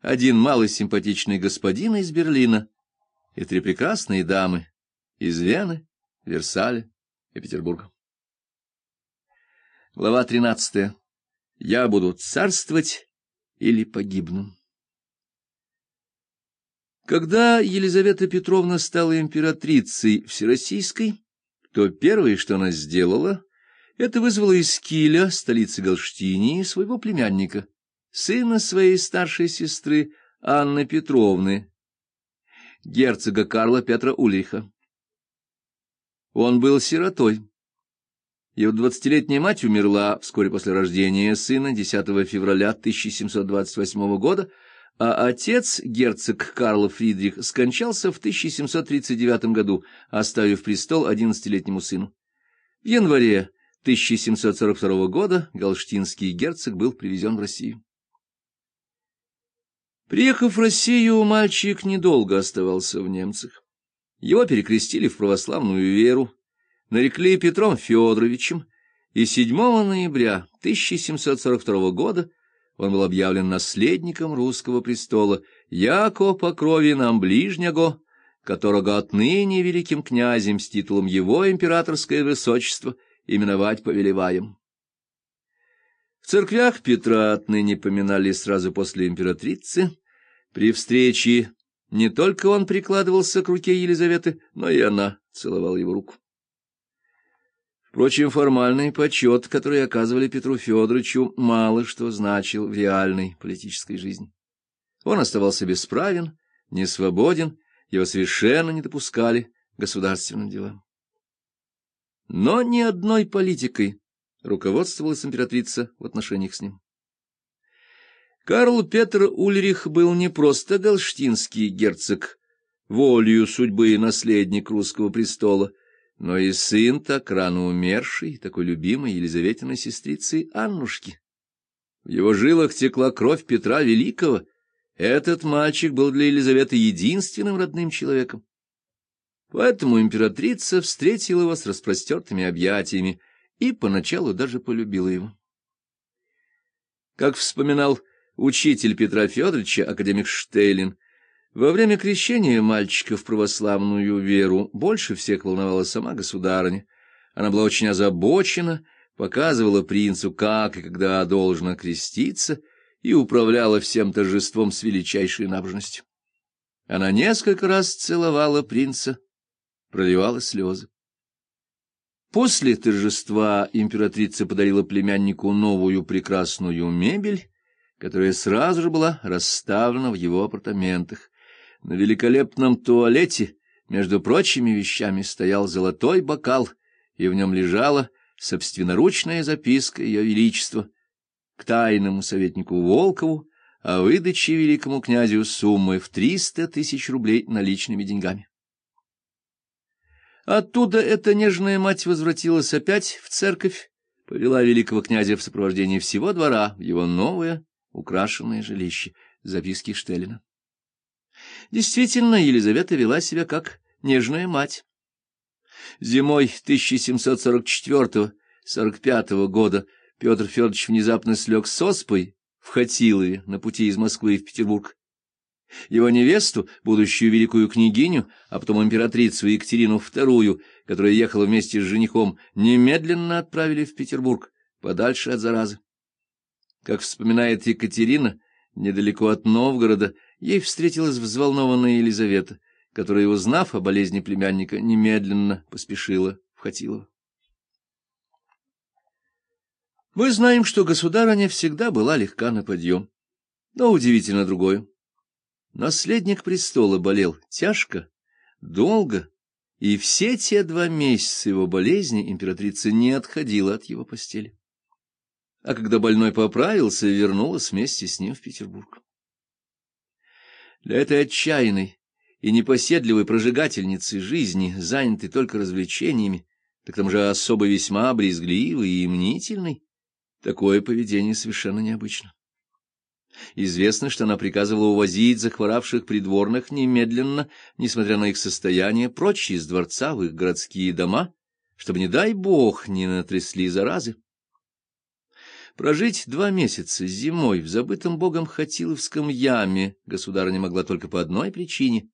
один малый симпатичный господин из Берлина и три прекрасные дамы из Вены, Версаля и Петербурга. Глава тринадцатая. Я буду царствовать или погибну. Когда Елизавета Петровна стала императрицей Всероссийской, то первое, что она сделала, это вызвало из Киля, столицы Галштинии, своего племянника, сына своей старшей сестры Анны Петровны, герцога Карла Петра Ульриха. Он был сиротой. Его двадцатилетняя мать умерла вскоре после рождения сына 10 февраля 1728 года, а отец, герцог Карл Фридрих, скончался в 1739 году, оставив престол одиннадцатилетнему сыну. В январе 1742 года галштинский герцог был привезен в Россию. Приехав в Россию, мальчик недолго оставался в немцах. Его перекрестили в православную веру, нарекли Петром Федоровичем, и 7 ноября 1742 года он был объявлен наследником русского престола, яко по крови нам ближнего, которого отныне великим князем с титулом его императорское высочество именовать повелеваем. Церквях Петра отныне поминали сразу после императрицы. При встрече не только он прикладывался к руке Елизаветы, но и она целовала его руку. Впрочем, формальный почет, который оказывали Петру Федоровичу, мало что значил в реальной политической жизни. Он оставался бесправен, несвободен, его совершенно не допускали государственным делам. Но ни одной политикой руководствовалась императрица в отношениях с ним. Карл Петр Ульрих был не просто галштинский герцог, волею судьбы и наследник русского престола, но и сын так рано умерший, такой любимой Елизаветиной сестрицы Аннушки. В его жилах текла кровь Петра Великого. Этот мальчик был для Елизаветы единственным родным человеком. Поэтому императрица встретила его с распростертыми объятиями и поначалу даже полюбила его. Как вспоминал учитель Петра Федоровича, академик Штейлин, во время крещения мальчика в православную веру больше всех волновала сама государыня. Она была очень озабочена, показывала принцу, как и когда должно креститься, и управляла всем торжеством с величайшей набожностью. Она несколько раз целовала принца, проливала слезы. После торжества императрица подарила племяннику новую прекрасную мебель, которая сразу же была расставлена в его апартаментах. На великолепном туалете, между прочими вещами, стоял золотой бокал, и в нем лежала собственноручная записка Ее Величества к тайному советнику Волкову о выдаче великому князю суммы в триста тысяч рублей наличными деньгами. Оттуда эта нежная мать возвратилась опять в церковь, повела великого князя в сопровождении всего двора в его новое украшенное жилище, записки Штеллина. Действительно, Елизавета вела себя как нежная мать. Зимой 1744-45 года Петр Федорович внезапно слег с оспой в Хатилове на пути из Москвы в Петербург. Его невесту, будущую великую княгиню, а потом императрицу Екатерину II, которая ехала вместе с женихом, немедленно отправили в Петербург, подальше от заразы. Как вспоминает Екатерина, недалеко от Новгорода, ей встретилась взволнованная Елизавета, которая, узнав о болезни племянника, немедленно поспешила в Хатилово. Мы знаем, что государыня всегда была легка на подъем, но удивительно другое. Наследник престола болел тяжко, долго, и все те два месяца его болезни императрица не отходила от его постели. А когда больной поправился, вернулась вместе с ним в Петербург. Для этой отчаянной и непоседливой прожигательницы жизни, занятой только развлечениями, так там же особо весьма брезгливой и мнительной, такое поведение совершенно необычно. Известно, что она приказывала увозить захворавших придворных немедленно, несмотря на их состояние, прочь из дворца в их городские дома, чтобы, не дай бог, не натрясли заразы. Прожить два месяца зимой в забытом богом Хатиловском яме государыня могла только по одной причине